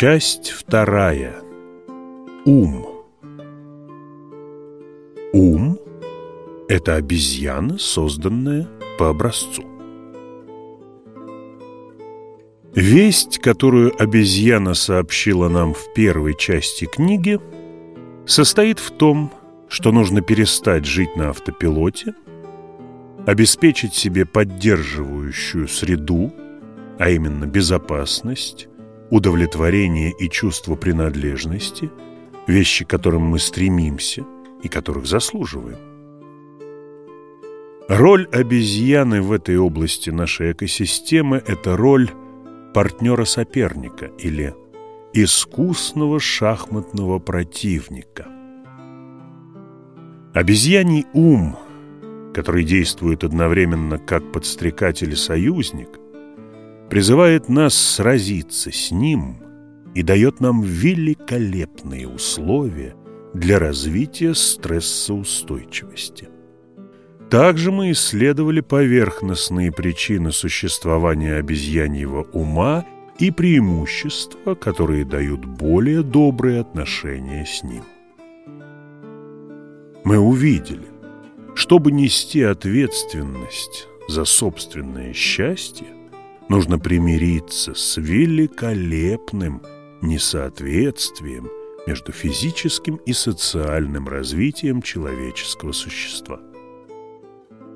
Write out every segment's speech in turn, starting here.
Часть вторая. Ум. Ум – это обезьяна, созданная по образцу. Весть, которую обезьяна сообщила нам в первой части книги, состоит в том, что нужно перестать жить на автопилоте, обеспечить себе поддерживающую среду, а именно безопасность, удовлетворение и чувство принадлежности, вещи, к которым мы стремимся и которых заслуживаем. Роль обезьяны в этой области нашей экосистемы – это роль партнера-соперника или искусного шахматного противника. Обезьяний ум, который действует одновременно как подстрекатель и союзник, призывает нас сразиться с ним и дает нам великолепные условия для развития стрессоустойчивости. Также мы исследовали поверхностные причины существования обезьяньего ума и преимущества, которые дают более добрые отношения с ним. Мы увидели, чтобы нести ответственность за собственное счастье, нужно примириться с великолепным несоответствием между физическим и социальным развитием человеческого существа.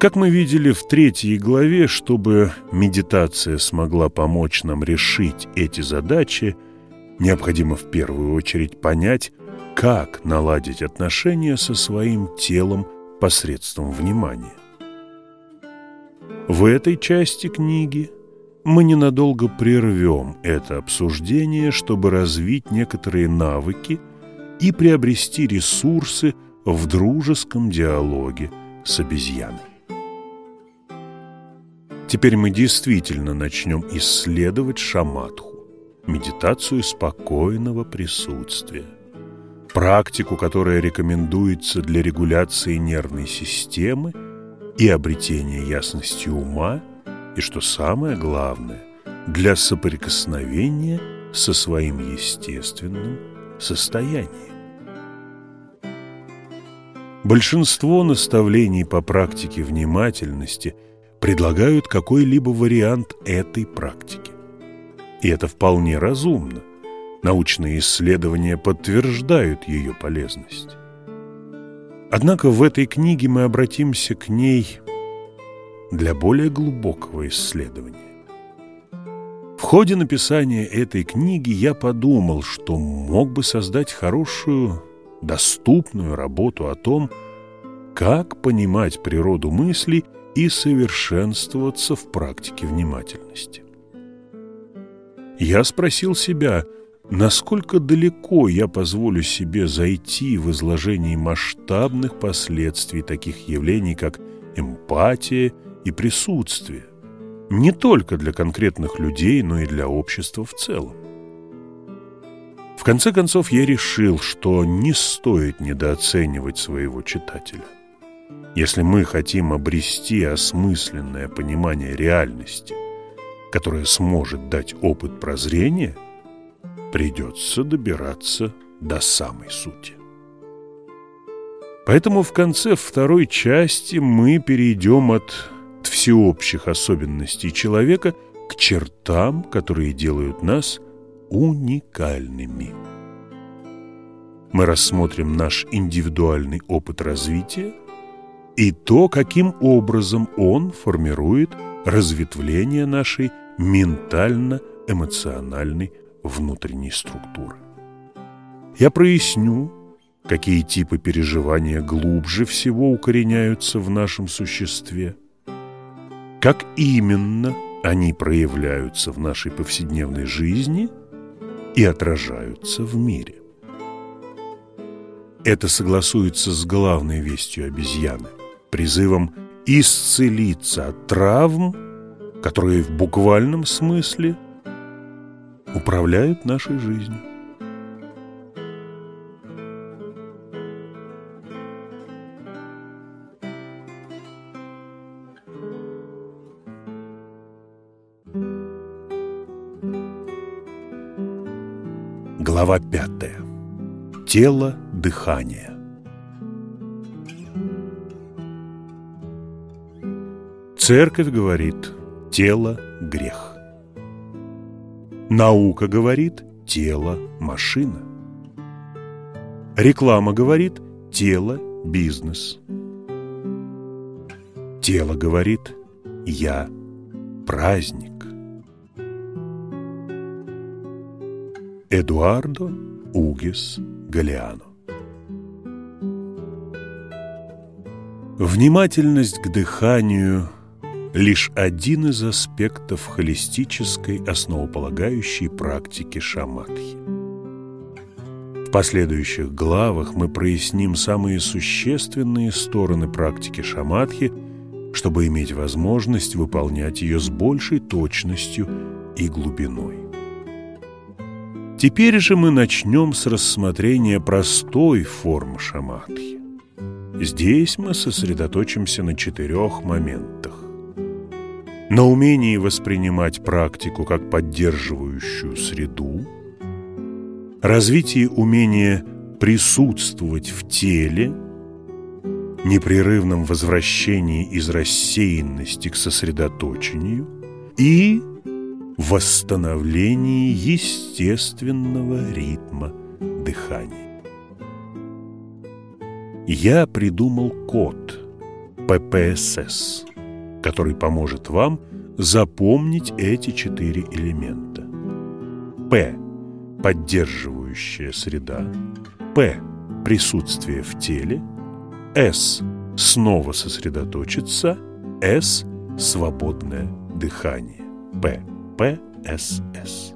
Как мы видели в третьей главе, чтобы медитация смогла помочь нам решить эти задачи, необходимо в первую очередь понять, как наладить отношения со своим телом посредством внимания. В этой части книги мы ненадолго прервем это обсуждение, чтобы развить некоторые навыки и приобрести ресурсы в дружеском диалоге с обезьяной. Теперь мы действительно начнем исследовать шаматху, медитацию спокойного присутствия, практику, которая рекомендуется для регуляции нервной системы и обретения ясности ума, и, что самое главное, для соприкосновения со своим естественным состоянием. Большинство наставлений по практике внимательности – предлагают какой-либо вариант этой практики. И это вполне разумно. Научные исследования подтверждают ее полезность. Однако в этой книге мы обратимся к ней для более глубокого исследования. В ходе написания этой книги я подумал, что мог бы создать хорошую, доступную работу о том, как понимать природу мыслей и совершенствоваться в практике внимательности. Я спросил себя, насколько далеко я позволю себе зайти в изложении масштабных последствий таких явлений, как эмпатия и присутствие, не только для конкретных людей, но и для общества в целом. В конце концов, я решил, что не стоит недооценивать своего читателя. Если мы хотим обрести осмысленное понимание реальности, которое сможет дать опыт прозрения, придется добираться до самой сути. Поэтому в конце второй части мы перейдем от всеобщих особенностей человека к чертам, которые делают нас уникальными. Мы рассмотрим наш индивидуальный опыт развития – и то, каким образом он формирует разветвление нашей ментально-эмоциональной внутренней структуры. Я проясню, какие типы переживания глубже всего укореняются в нашем существе, как именно они проявляются в нашей повседневной жизни и отражаются в мире. Это согласуется с главной вестью обезьяны – призывом исцелиться от травм, которые в буквальном смысле управляют нашей жизнью. Глава пятая. Тело дыхания. Церковь говорит «тело – грех». Наука говорит «тело – машина». Реклама говорит «тело – бизнес». Тело говорит «я – праздник». Эдуардо Угис Галиано Внимательность к дыханию – лишь один из аспектов холистической основополагающей практики шаматхи. В последующих главах мы проясним самые существенные стороны практики шаматхи, чтобы иметь возможность выполнять ее с большей точностью и глубиной. Теперь же мы начнем с рассмотрения простой формы шаматхи. Здесь мы сосредоточимся на четырех моментах. На умении воспринимать практику как поддерживающую среду, развитии умения присутствовать в теле, непрерывном возвращении из рассеянности к сосредоточению и восстановлении естественного ритма дыхания. Я придумал код ППСС, который поможет вам запомнить эти четыре элемента. П – поддерживающая среда, П – присутствие в теле, С – снова сосредоточиться, С – свободное дыхание, П – ПСС.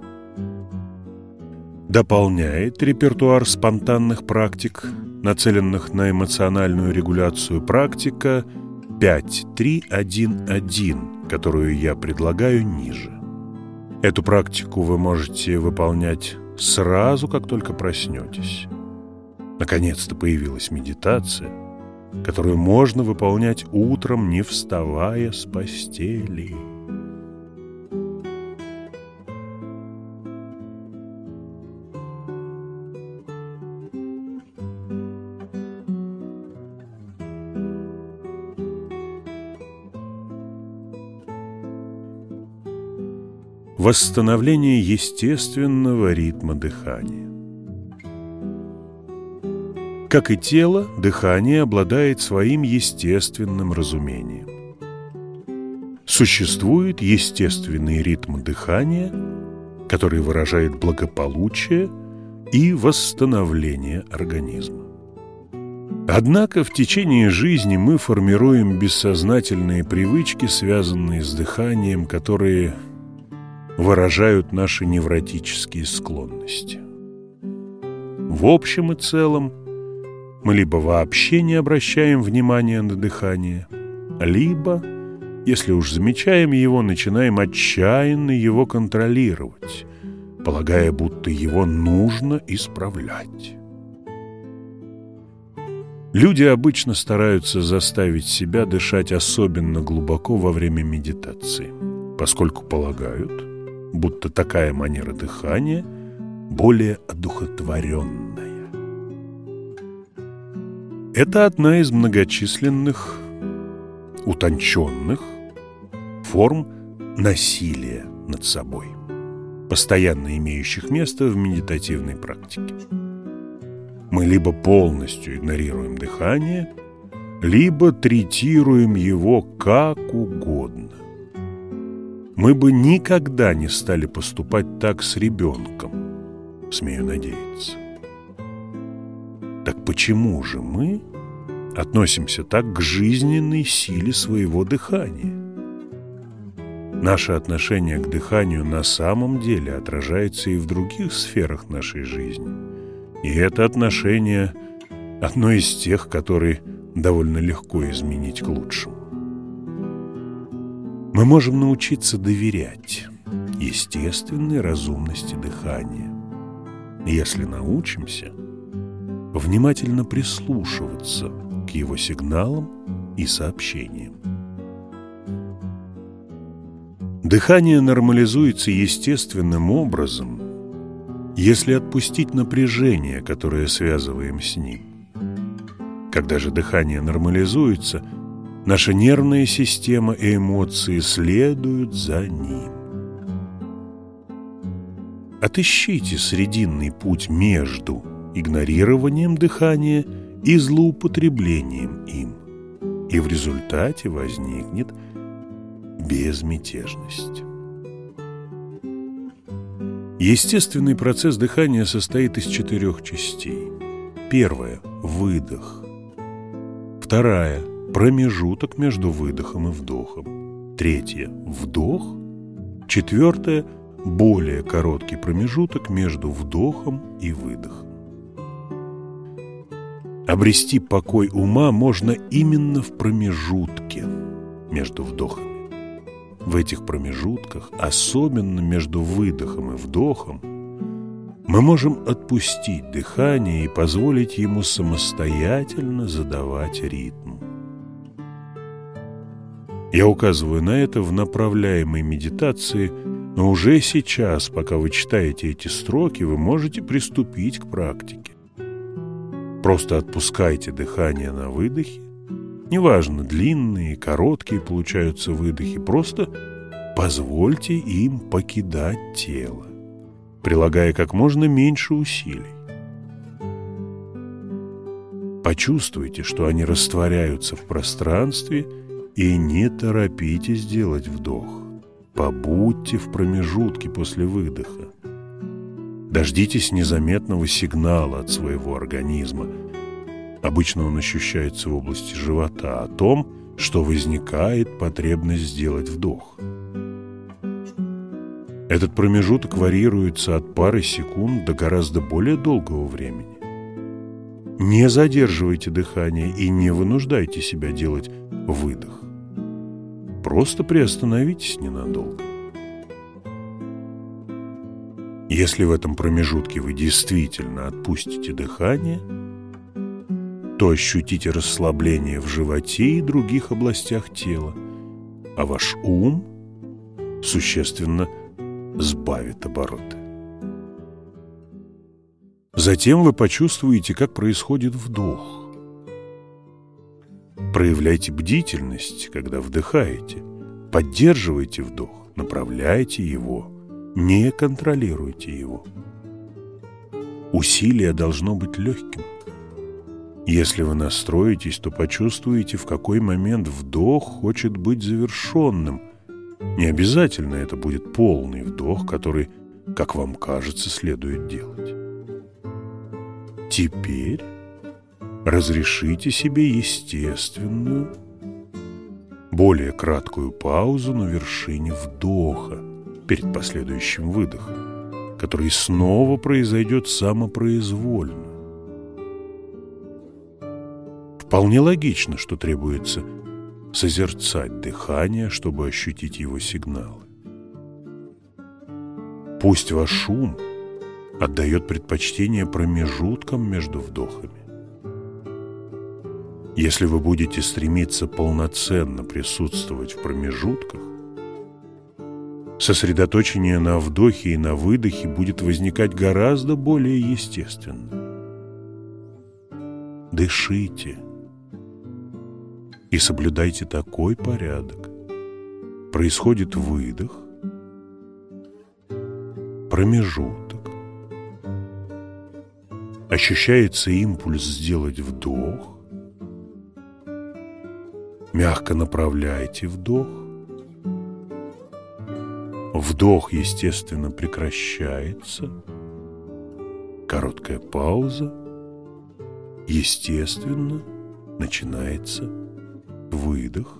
Дополняет репертуар спонтанных практик, нацеленных на эмоциональную регуляцию практика 5.3.1.1, которую я предлагаю ниже. Эту практику вы можете выполнять сразу, как только проснетесь. Наконец-то появилась медитация, которую можно выполнять утром, не вставая с постели. Восстановление естественного ритма дыхания. Как и тело, дыхание обладает своим естественным разумением. Существует естественный ритм дыхания, который выражает благополучие и восстановление организма. Однако в течение жизни мы формируем бессознательные привычки, связанные с дыханием, которые выражают наши невротические склонности. В общем и целом, мы либо вообще не обращаем внимания на дыхание, либо, если уж замечаем его, начинаем отчаянно его контролировать, полагая, будто его нужно исправлять. Люди обычно стараются заставить себя дышать особенно глубоко во время медитации, поскольку полагают, будто такая манера дыхания более одухотворенная. Это одна из многочисленных, утонченных форм насилия над собой, постоянно имеющих место в медитативной практике. Мы либо полностью игнорируем дыхание, либо третируем его как угодно мы бы никогда не стали поступать так с ребенком, смею надеяться. Так почему же мы относимся так к жизненной силе своего дыхания? Наше отношение к дыханию на самом деле отражается и в других сферах нашей жизни. И это отношение одно из тех, которые довольно легко изменить к лучшему. Мы можем научиться доверять естественной разумности дыхания, если научимся внимательно прислушиваться к его сигналам и сообщениям. Дыхание нормализуется естественным образом, если отпустить напряжение, которое связываем с ним. Когда же дыхание нормализуется, наша нервная система и эмоции следуют за ним. Отыщите срединный путь между игнорированием дыхания и злоупотреблением им, и в результате возникнет безмятежность. Естественный процесс дыхания состоит из четырех частей. Первая – выдох. Вторая – промежуток между выдохом и вдохом. Третья – вдох. Четвертая – более короткий промежуток между вдохом и выдохом. Обрести покой ума можно именно в промежутке между вдохами. В этих промежутках, особенно между выдохом и вдохом, мы можем отпустить дыхание и позволить ему самостоятельно задавать ритм. Я указываю на это в направляемой медитации – но уже сейчас, пока вы читаете эти строки, вы можете приступить к практике. Просто отпускайте дыхание на выдохе. Неважно, длинные, короткие получаются выдохи, просто позвольте им покидать тело, прилагая как можно меньше усилий. Почувствуйте, что они растворяются в пространстве и не торопитесь делать вдох. Побудьте в промежутке после выдоха. Дождитесь незаметного сигнала от своего организма. Обычно он ощущается в области живота о том, что возникает потребность сделать вдох. Этот промежуток варьируется от пары секунд до гораздо более долгого времени. Не задерживайте дыхание и не вынуждайте себя делать выдох. Просто приостановитесь ненадолго. Если в этом промежутке вы действительно отпустите дыхание, то ощутите расслабление в животе и других областях тела, а ваш ум существенно сбавит обороты. Затем вы почувствуете, как происходит вдох – Проявляйте бдительность, когда вдыхаете. Поддерживайте вдох, направляйте его, не контролируйте его. Усилие должно быть легким. Если вы настроитесь, то почувствуете, в какой момент вдох хочет быть завершенным. Не обязательно это будет полный вдох, который, как вам кажется, следует делать. Теперь разрешите себе естественную, более краткую паузу на вершине вдоха перед последующим выдохом, который снова произойдет самопроизвольно. Вполне логично, что требуется созерцать дыхание, чтобы ощутить его сигналы. Пусть ваш шум отдает предпочтение промежуткам между вдохами. Если вы будете стремиться полноценно присутствовать в промежутках, сосредоточение на вдохе и на выдохе будет возникать гораздо более естественно. Дышите и соблюдайте такой порядок. Происходит выдох, промежуток, ощущается импульс сделать вдох, Мягко направляйте вдох. Вдох, естественно, прекращается. Короткая пауза. Естественно, начинается выдох.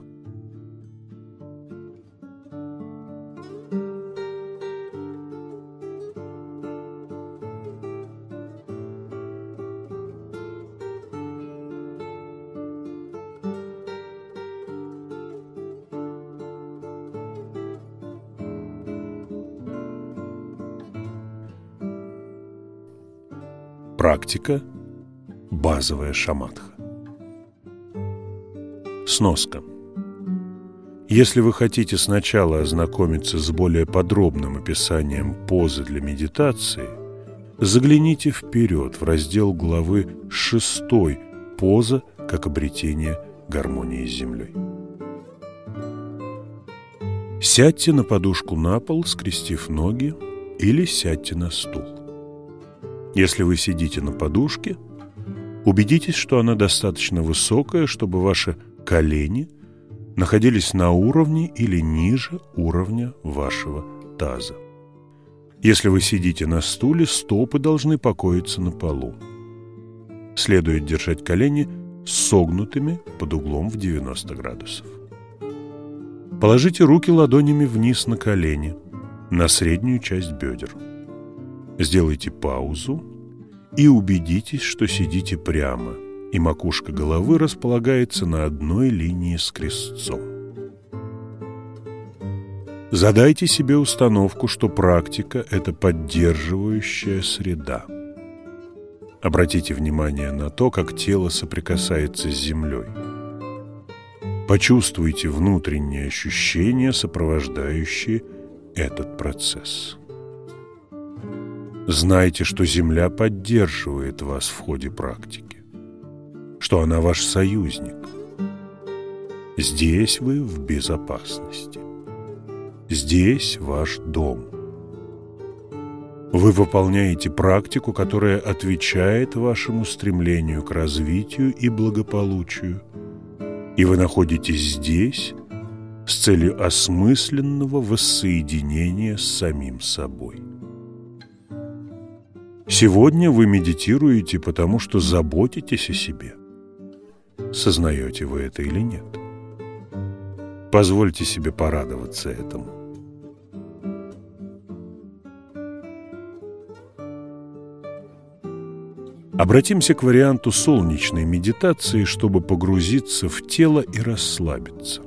Практика – базовая шаматха. Сноска. Если вы хотите сначала ознакомиться с более подробным описанием позы для медитации, загляните вперед в раздел главы 6 «Поза как обретение гармонии с землей». Сядьте на подушку на пол, скрестив ноги, или сядьте на стул. Если вы сидите на подушке, убедитесь, что она достаточно высокая, чтобы ваши колени находились на уровне или ниже уровня вашего таза. Если вы сидите на стуле, стопы должны покоиться на полу. Следует держать колени согнутыми под углом в 90 градусов. Положите руки ладонями вниз на колени, на среднюю часть бедер. Сделайте паузу и убедитесь, что сидите прямо, и макушка головы располагается на одной линии с крестцом. Задайте себе установку, что практика – это поддерживающая среда. Обратите внимание на то, как тело соприкасается с землей. Почувствуйте внутренние ощущения, сопровождающие этот процесс. Знайте, что Земля поддерживает вас в ходе практики, что она ваш союзник. Здесь вы в безопасности. Здесь ваш дом. Вы выполняете практику, которая отвечает вашему стремлению к развитию и благополучию – и вы находитесь здесь с целью осмысленного воссоединения с самим собой. Сегодня вы медитируете, потому что заботитесь о себе. Сознаете вы это или нет? Позвольте себе порадоваться этому. Обратимся к варианту солнечной медитации, чтобы погрузиться в тело и расслабиться.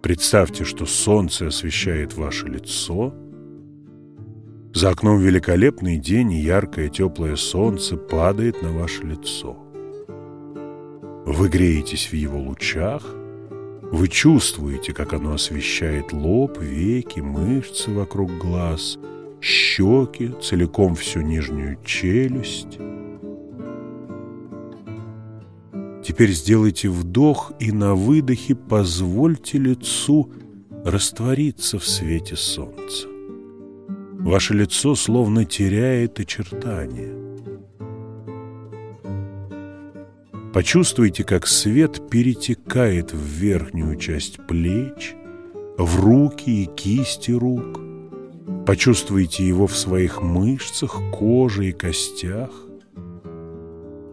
Представьте, что солнце освещает ваше лицо. За окном великолепный день, и яркое теплое солнце падает на ваше лицо. Вы греетесь в его лучах, вы чувствуете, как оно освещает лоб, веки, мышцы вокруг глаз – щеки, целиком всю нижнюю челюсть. Теперь сделайте вдох и на выдохе позвольте лицу раствориться в свете солнца. Ваше лицо словно теряет очертания. Почувствуйте, как свет перетекает в верхнюю часть плеч, в руки и кисти рук – Почувствуйте его в своих мышцах, коже и костях.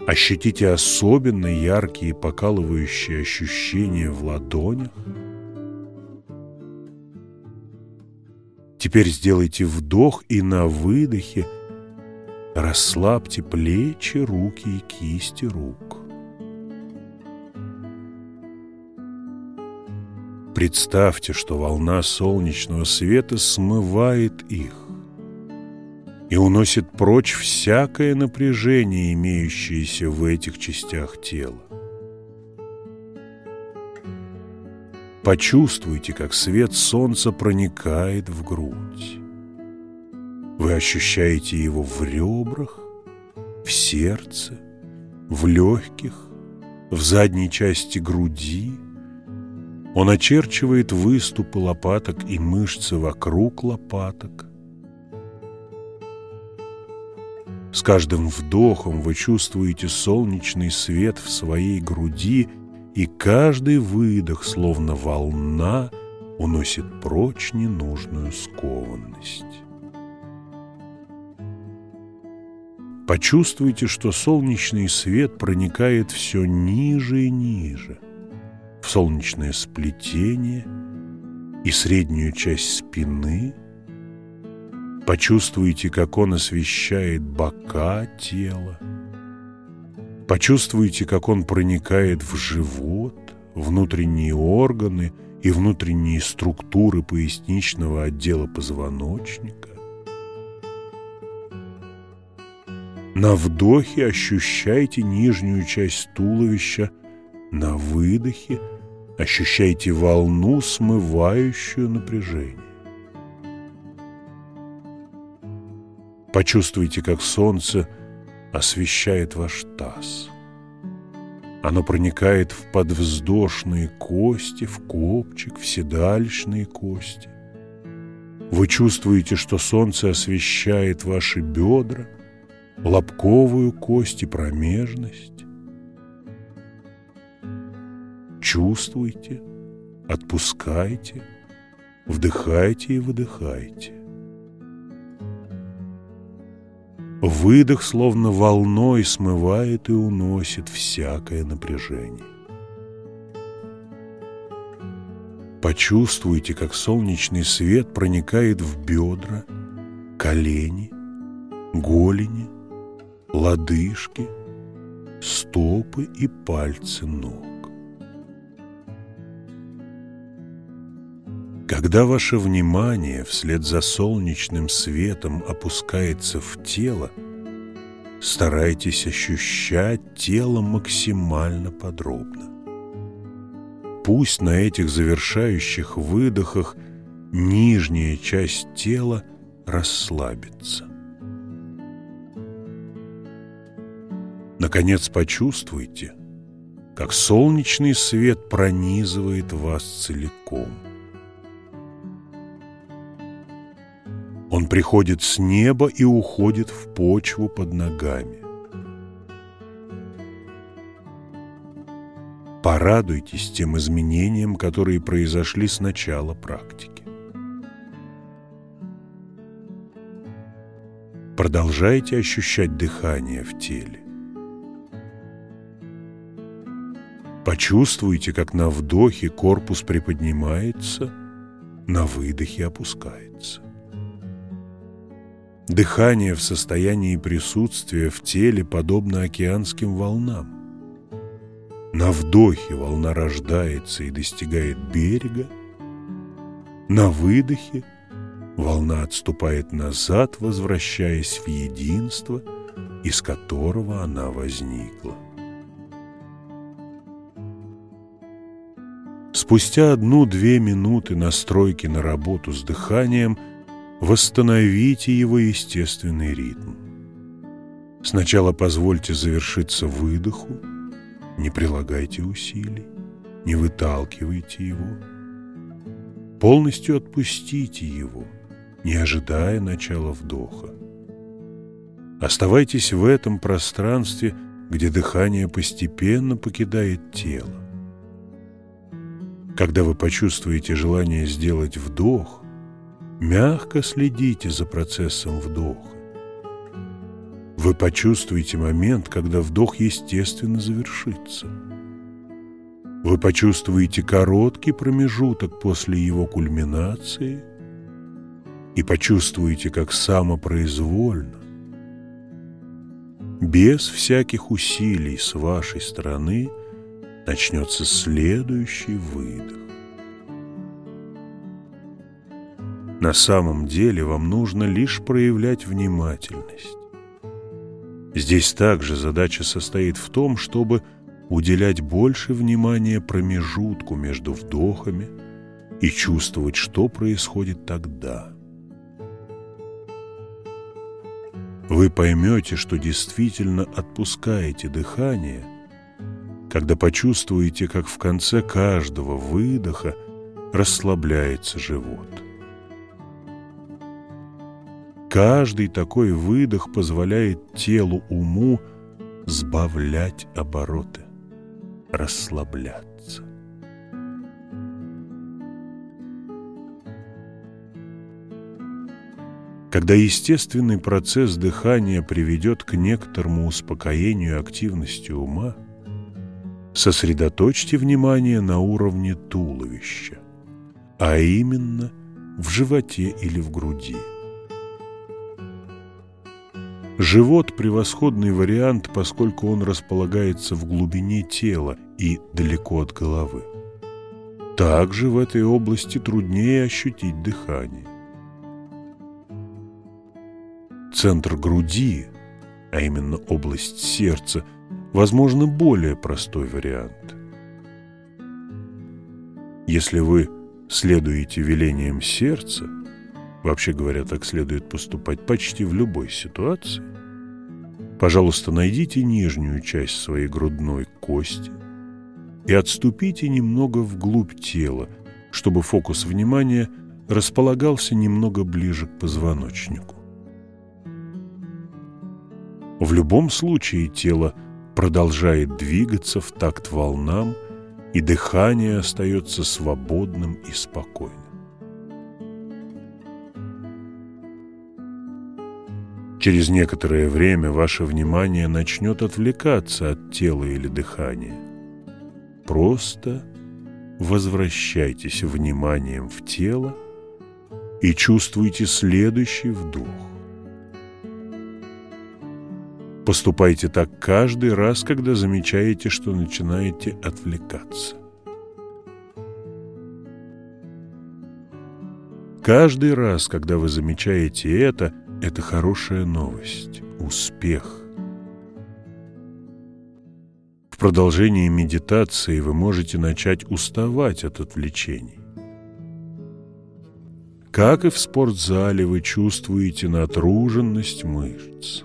Ощутите особенно яркие покалывающие ощущения в ладонях. Теперь сделайте вдох и на выдохе расслабьте плечи, руки и кисти рук. Представьте, что волна солнечного света смывает их и уносит прочь всякое напряжение, имеющееся в этих частях тела. Почувствуйте, как свет солнца проникает в грудь. Вы ощущаете его в ребрах, в сердце, в легких, в задней части груди – он очерчивает выступы лопаток и мышцы вокруг лопаток. С каждым вдохом вы чувствуете солнечный свет в своей груди, и каждый выдох, словно волна, уносит прочь ненужную скованность. Почувствуйте, что солнечный свет проникает все ниже и ниже – в солнечное сплетение и среднюю часть спины. Почувствуйте, как он освещает бока тела. Почувствуйте, как он проникает в живот, внутренние органы и внутренние структуры поясничного отдела позвоночника. На вдохе ощущайте нижнюю часть туловища на выдохе ощущайте волну, смывающую напряжение. Почувствуйте, как солнце освещает ваш таз. Оно проникает в подвздошные кости, в копчик, в седалищные кости. Вы чувствуете, что солнце освещает ваши бедра, лобковую кость и промежность. Чувствуйте, отпускайте, вдыхайте и выдыхайте. Выдох словно волной смывает и уносит всякое напряжение. Почувствуйте, как солнечный свет проникает в бедра, колени, голени, лодыжки, стопы и пальцы ног. Когда ваше внимание вслед за солнечным светом опускается в тело, старайтесь ощущать тело максимально подробно. Пусть на этих завершающих выдохах нижняя часть тела расслабится. Наконец почувствуйте, как солнечный свет пронизывает вас целиком – Он приходит с неба и уходит в почву под ногами. Порадуйтесь тем изменениям, которые произошли с начала практики. Продолжайте ощущать дыхание в теле. Почувствуйте, как на вдохе корпус приподнимается, на выдохе опускается. Дыхание в состоянии присутствия в теле подобно океанским волнам. На вдохе волна рождается и достигает берега, на выдохе волна отступает назад, возвращаясь в единство, из которого она возникла. Спустя одну-две минуты настройки на работу с дыханием – восстановите его естественный ритм. Сначала позвольте завершиться выдоху, не прилагайте усилий, не выталкивайте его. Полностью отпустите его, не ожидая начала вдоха. Оставайтесь в этом пространстве, где дыхание постепенно покидает тело. Когда вы почувствуете желание сделать вдох, Мягко следите за процессом вдоха. Вы почувствуете момент, когда вдох естественно завершится. Вы почувствуете короткий промежуток после его кульминации и почувствуете, как самопроизвольно, без всяких усилий с вашей стороны, начнется следующий выдох. На самом деле вам нужно лишь проявлять внимательность. Здесь также задача состоит в том, чтобы уделять больше внимания промежутку между вдохами и чувствовать, что происходит тогда. Вы поймете, что действительно отпускаете дыхание, когда почувствуете, как в конце каждого выдоха расслабляется живот. Каждый такой выдох позволяет телу, уму сбавлять обороты, расслабляться. Когда естественный процесс дыхания приведет к некоторому успокоению активности ума, сосредоточьте внимание на уровне туловища, а именно в животе или в груди. Живот – превосходный вариант, поскольку он располагается в глубине тела и далеко от головы. Также в этой области труднее ощутить дыхание. Центр груди, а именно область сердца, возможно, более простой вариант. Если вы следуете велениям сердца, вообще говоря, так следует поступать почти в любой ситуации, пожалуйста, найдите нижнюю часть своей грудной кости и отступите немного вглубь тела, чтобы фокус внимания располагался немного ближе к позвоночнику. В любом случае тело продолжает двигаться в такт волнам, и дыхание остается свободным и спокойным. Через некоторое время ваше внимание начнет отвлекаться от тела или дыхания. Просто возвращайтесь вниманием в тело и чувствуйте следующий вдох. Поступайте так каждый раз, когда замечаете, что начинаете отвлекаться. Каждый раз, когда вы замечаете это – это хорошая новость, успех. В продолжении медитации вы можете начать уставать от отвлечений. Как и в спортзале, вы чувствуете натруженность мышц.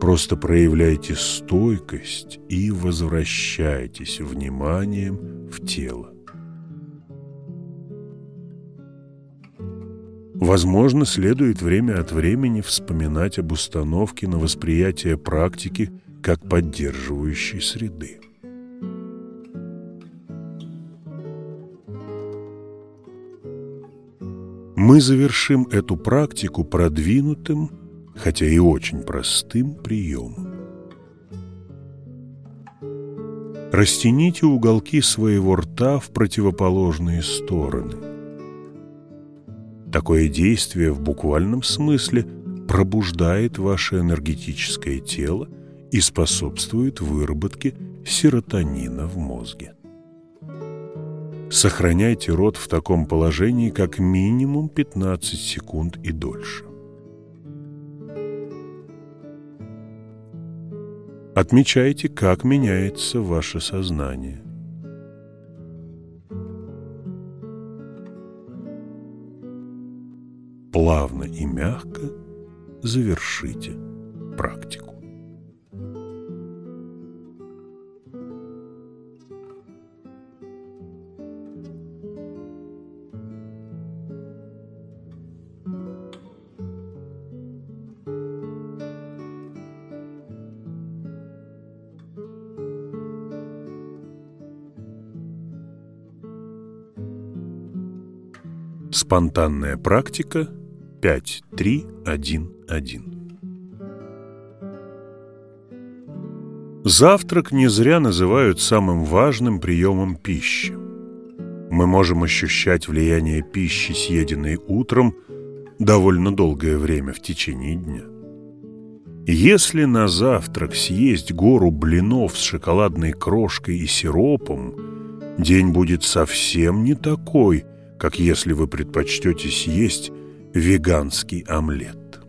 Просто проявляйте стойкость и возвращайтесь вниманием в тело. Возможно, следует время от времени вспоминать об установке на восприятие практики как поддерживающей среды. Мы завершим эту практику продвинутым, хотя и очень простым приемом. Растяните уголки своего рта в противоположные стороны – Такое действие в буквальном смысле пробуждает ваше энергетическое тело и способствует выработке серотонина в мозге. Сохраняйте рот в таком положении как минимум 15 секунд и дольше. Отмечайте, как меняется ваше сознание. Плавно и мягко завершите практику. Спонтанная практика 5311. Завтрак не зря называют самым важным приемом пищи. Мы можем ощущать влияние пищи, съеденной утром, довольно долгое время в течение дня. Если на завтрак съесть гору блинов с шоколадной крошкой и сиропом, день будет совсем не такой, как если вы предпочтете съесть веганский омлет.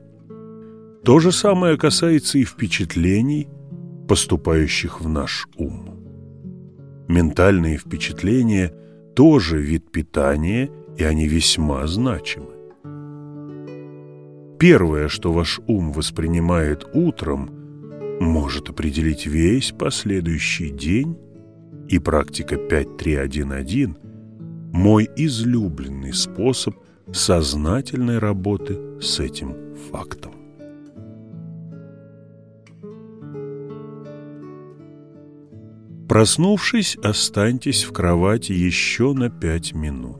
То же самое касается и впечатлений, поступающих в наш ум. Ментальные впечатления тоже вид питания, и они весьма значимы. Первое, что ваш ум воспринимает утром, может определить весь последующий день, и практика 5311 – мой излюбленный способ – сознательной работы с этим фактом. Проснувшись, останьтесь в кровати еще на пять минут.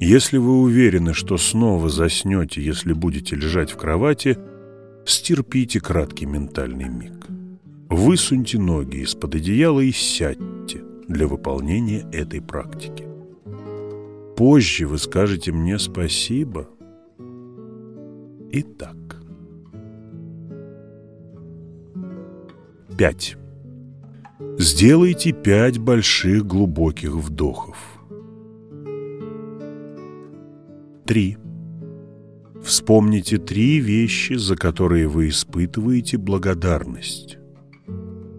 Если вы уверены, что снова заснете, если будете лежать в кровати, стерпите краткий ментальный миг. Высуньте ноги из-под одеяла и сядьте для выполнения этой практики позже вы скажете мне спасибо. Итак. Пять. Сделайте пять больших глубоких вдохов. Три. Вспомните три вещи, за которые вы испытываете благодарность.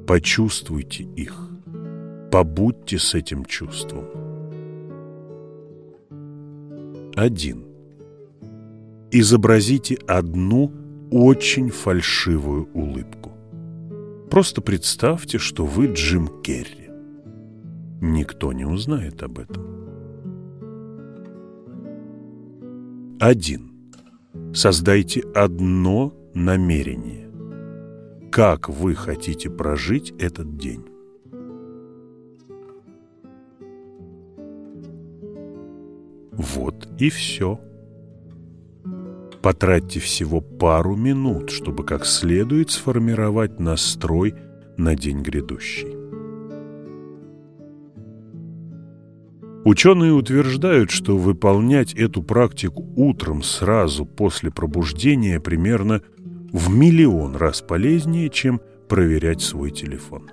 Почувствуйте их. Побудьте с этим чувством. 1. Изобразите одну очень фальшивую улыбку. Просто представьте, что вы Джим Керри. Никто не узнает об этом. 1. Создайте одно намерение. Как вы хотите прожить этот день? Вот и все. Потратьте всего пару минут, чтобы как следует сформировать настрой на день грядущий. Ученые утверждают, что выполнять эту практику утром сразу после пробуждения примерно в миллион раз полезнее, чем проверять свой телефон.